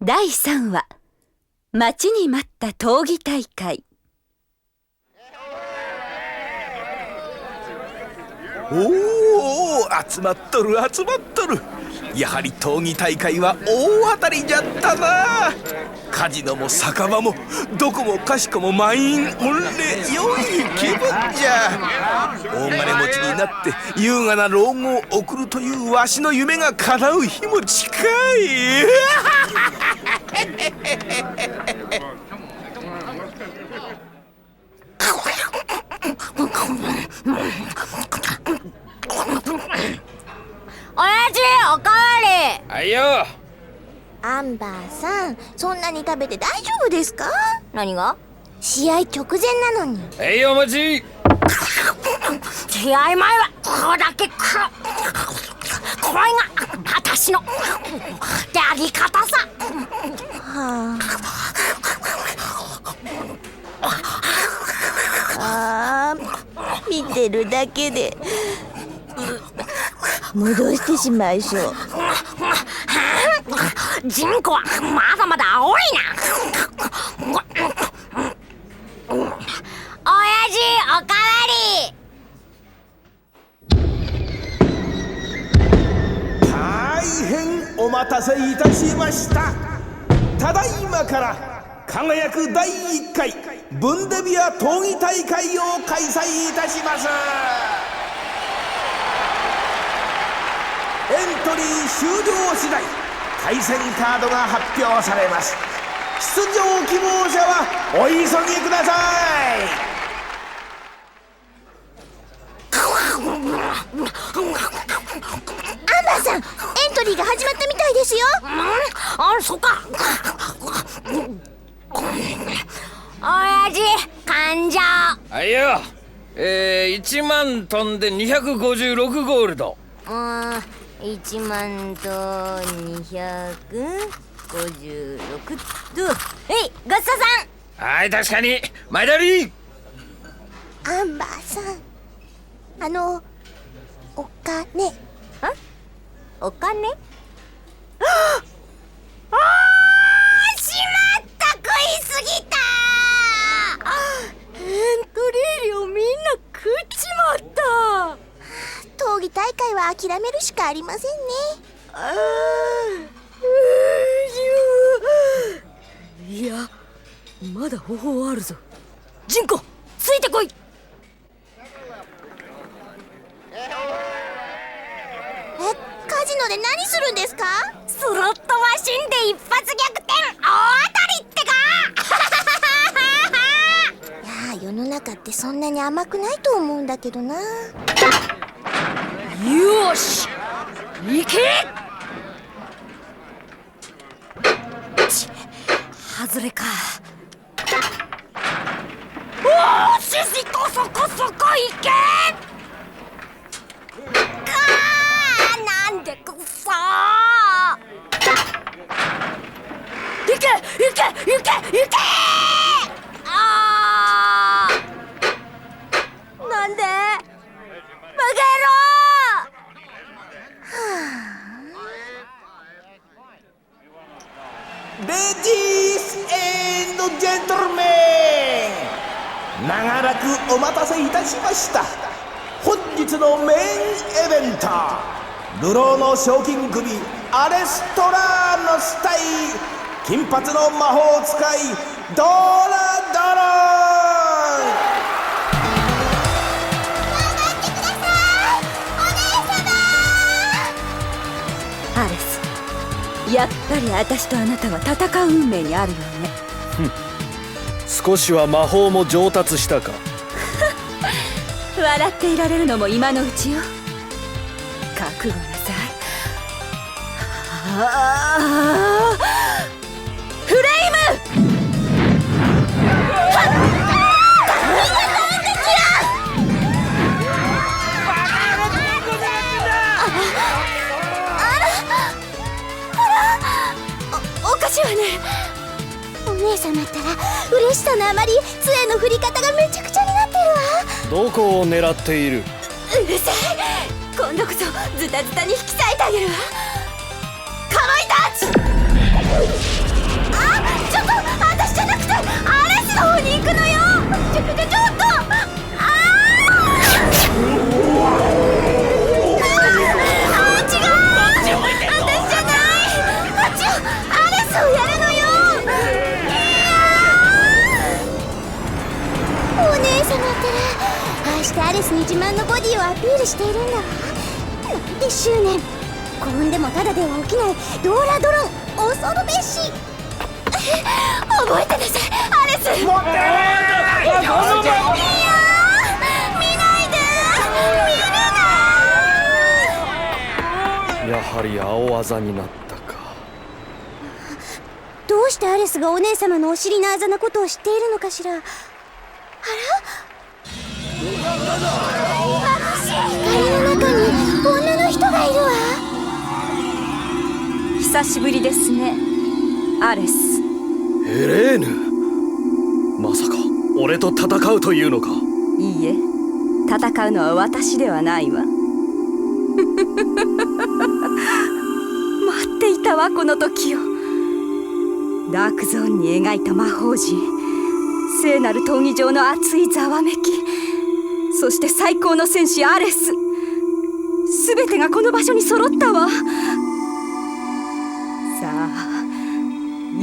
第3話。待ちに待った闘技大会。おお集まっとる集まっとる。やはり闘技大会は大当たりじゃったな。カジノも酒場もどこもかしこも満員御礼良い気分じゃ。大金持ちになって優雅な老後を送るというわしの夢が叶う日も近い。ンバーさんそんなに食べて大丈夫ですか？何が？試合直前なのに。はいお待ち。試合前はここだけこれが私のやり方さ。はあ。あー見てるだけで。戻してしまいそう人口はまだまだ多いな。親父おかわり。大変お待たせいたしました。ただいまから輝く第1回ブンデビア闘技大会を開催いたします。エントリー終了次第。対戦カードが発表されます。出場希望者はお急ぎください。アンバーさんエントリーが始まったみたいですよ。あそっか。親父患者はいよえー、1万飛んで256ゴールド。うん1万と256と。えいごちそうさん。はい確かに。前田り。アンバーさん。あのお金。お金？ああしまった食いすぎたエントリー料みんな食っちまった闘技大会は諦めるしかありませんね。あーいやまだ方法あるぞ。ジンコついてこい。えカジノで何するんですか？スロットマシンで一発逆転大当たりってか。いやー世の中ってそんなに甘くないと思うんだけどなよし行けち外れか。おーししこそこそこ行け。かーなんでくそー行け。行け。行け。行け。しました。本日のメインイベント。流浪の賞金首アレストラーノス対金髪の魔法使いドラドロンアレスやっぱり私とあなたは戦う運命にあるよね。少しは魔法も上達したか笑っていられるのも今のうちよ。覚悟なさい。ああフレイム！おおかしいわねお姉様ったら嬉しさのあまり杖の振り方がめちゃくちゃになってるわ。どこを狙っている？うるさい今度こそズタズタに引き裂いてあげるわ。かまいたち！あちょっと私じゃなくてアレスの方に行くのよ！ちょちょちょでは起きないローラドロン恐るべし。覚えてなさいアレス。いやー見ないで見るなやはり青技になったか。どうしてアレスがお姉様のお尻のあざなことを知っているのかしら。あら？光の中に女の人がいるわ久しぶりですね。アレス。エレーヌ？まさか俺と戦うというのか？いいえ。戦うのは私ではないわ。待っていたわこの時を。ダークゾーンに描いた魔法陣。聖なる闘技場の熱いざわめき。そして最高の戦士アレス。全てがこの場所に揃ったわ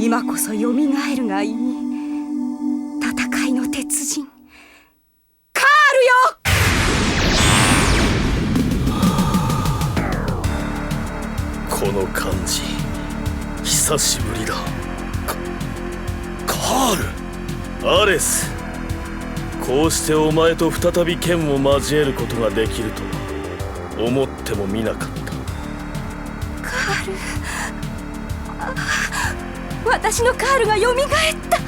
今こそよみがえるがいい戦いの鉄人。カールよ！この感じ久しぶりだ。カカール！アレス！こうしてお前と再び剣を交えることができるとは思ってもみなかった私のカールがよみがえった。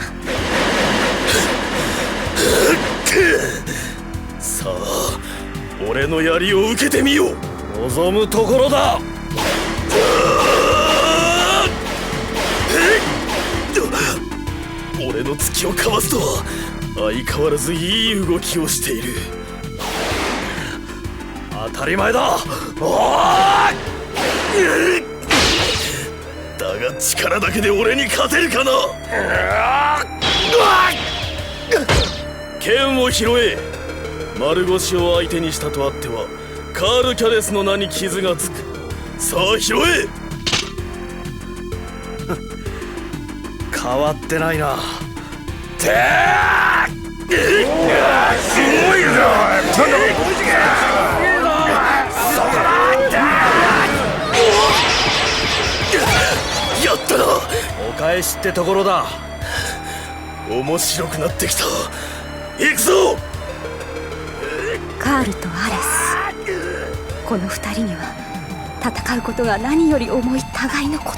さあ俺の槍を受けてみよう。望むところだ。俺の突きをかわすとは相変わらずいい動きをしている。当たり前だ。おーだが力だけで俺に勝てるかな？剣を拾え。丸腰を相手にしたとあってはカール・キャデスの名に傷がつく。さあ拾え。変わってないな。てすごいや返しってところだ。面白くなってきた。行くぞ！カールとアレス。この二人には戦うことが何より重い互いの言葉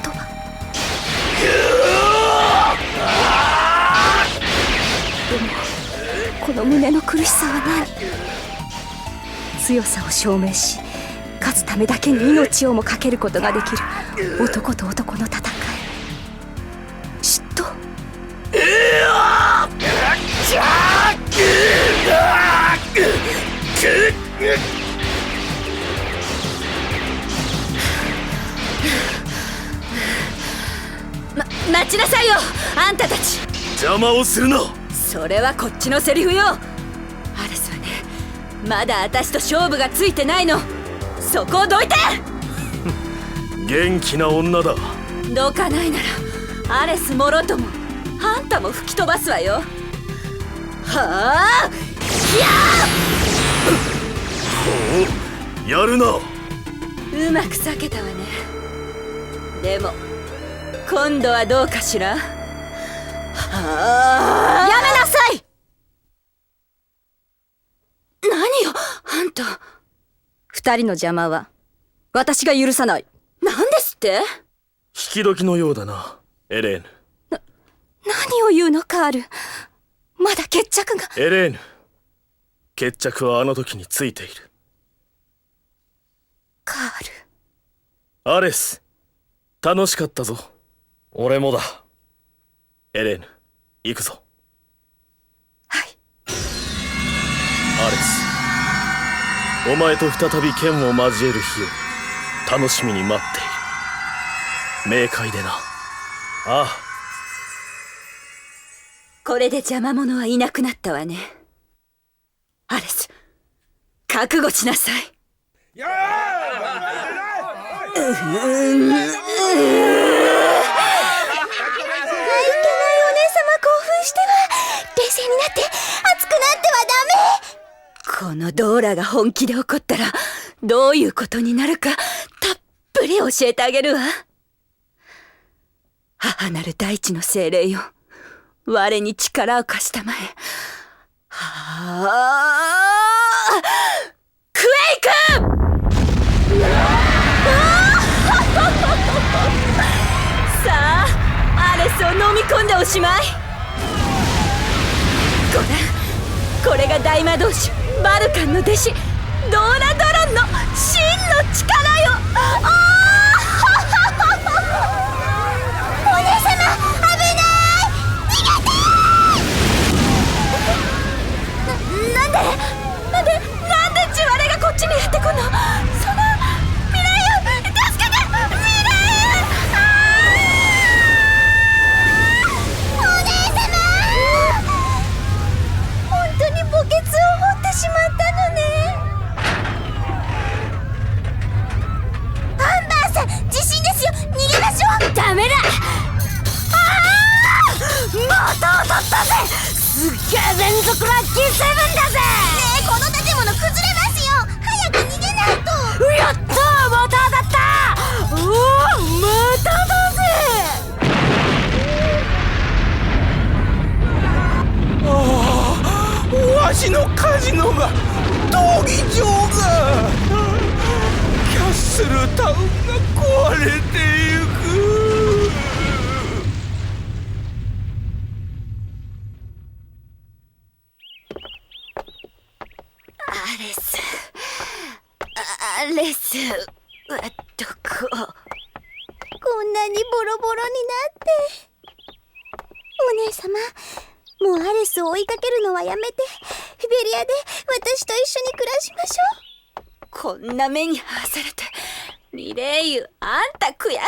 でもこの胸の苦しさは何強さを証明し勝つためだけに命をも懸けることができる。男と男の戦ま待ちなさいよあんたたち。邪魔をするな。それはこっちのセリフよ。アレスはねまだ私と勝負がついてないの。そこをどいて。元気な女だ。どかないならアレスもろともあんたも吹き飛ばすわよ。はあ？やるな。うまく避けたわね。でも今度はどうかしら？はあ。やめなさい！何よ？あんた。二人の邪魔は私が許さない。何ですって？引き時のようだなエレーヌ何を言うのカールまだ決着が。エレーヌ決着はあの時についているカールアレス楽しかったぞ。俺もだ。エレーヌ行くぞ。はい。アレスお前と再び剣を交える日を楽しみに待っている。明快でな。ああ。これで邪魔者はいなくなったわね。アレス覚悟しなさいいけないお姉様興奮しては。冷静になって熱くなってはダメ。このドーラが本気で怒ったらどういうことになるかたっぷり教えてあげるわ。母なる大地の精霊よ。我に力を貸したまえ。はあ。クエイクおしまい。ご覧これが大魔導士バルカンの弟子ドーラドロンの真の力よ。あお姉様危ない！逃げて！ななんで？なんでなんでジワレがこっちにやってくんの？わしのカジノが闘技場が。キャッスルタウンが壊れてゆく。アレス。アレス。はどこ。こんなにボロボロになって。お姉様もうアレスを追いかけるのはやめて。ベリアで私と一緒に暮らしましょう。こんな目に遭わされてミレイユあんた悔しくない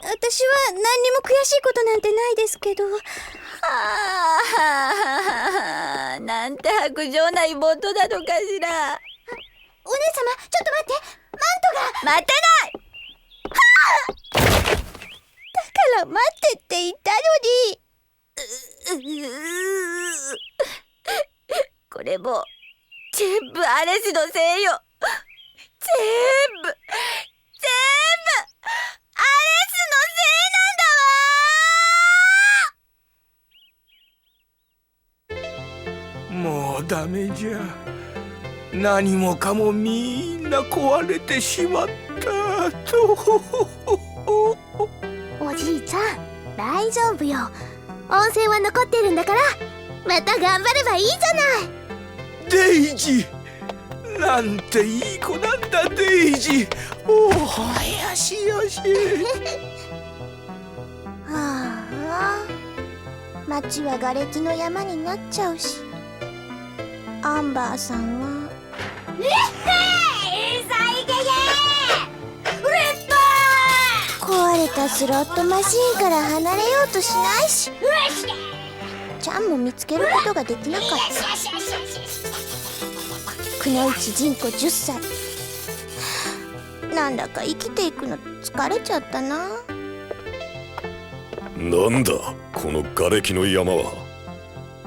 私は何にも悔しいことなんてないですけど。のああなんて薄情な妹なのかしら。お姉様ちょっと待って。マントが。待てない！だから待ってって言ったのに これも全部アレスのせいよ。全部全部アレスもうダメじゃ何もかもみんな壊れてしまったと。おじいちゃん大丈夫よ温泉は残ってるんだからまた頑張ればいいじゃない。デイジーなんていい子なんだデイジー。おおよしよし はあ町は瓦礫の山になっちゃうし。アンバーさんは。壊れたスロットマシーンから離れようとしないし。ちゃんも見つけることができなかった。くのいち人口10歳。なんだか生きていくの疲れちゃったな。なんだこの瓦礫の山は。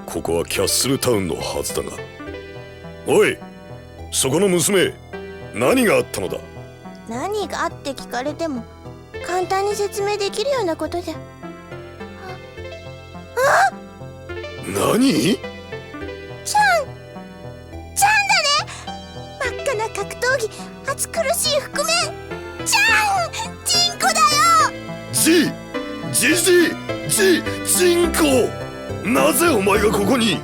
ここはキャッスルタウンのはずだが。おいそこの娘何があったのだ？何があって聞かれても簡単に説明できるようなことじゃ。何？ちゃん！ちゃんだね！真っ赤な格闘技暑苦しい覆面！ちゃん！チンコだよ！ジジジジジンコ！なぜお前がここに？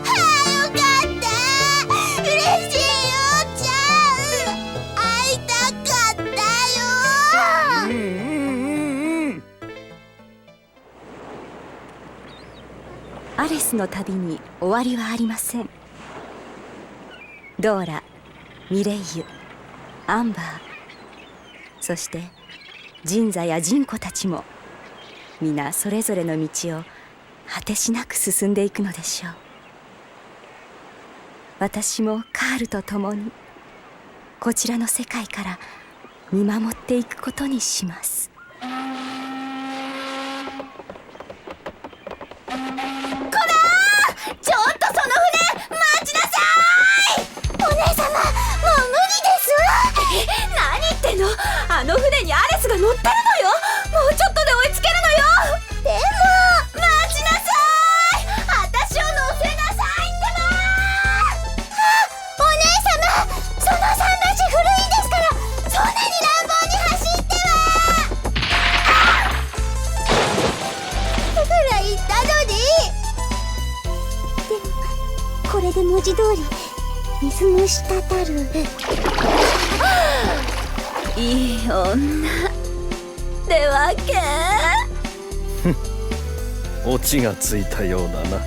スの旅に終わりはありません。ドーラミレイユアンバーそして神座や人子たちも皆それぞれの道を果てしなく進んでいくのでしょう。私もカールと共にこちらの世界から見守っていくことにします。が乗ってるのよ。もうちょっとで追いつけるのよ。でも待ちなさい私を乗せなさいってばお姉様その桟橋古いですからそんなに乱暴に走っては。だから言ったのにでもこれで文字通り水の滴るいい女ってわけ？オチがついたようだな。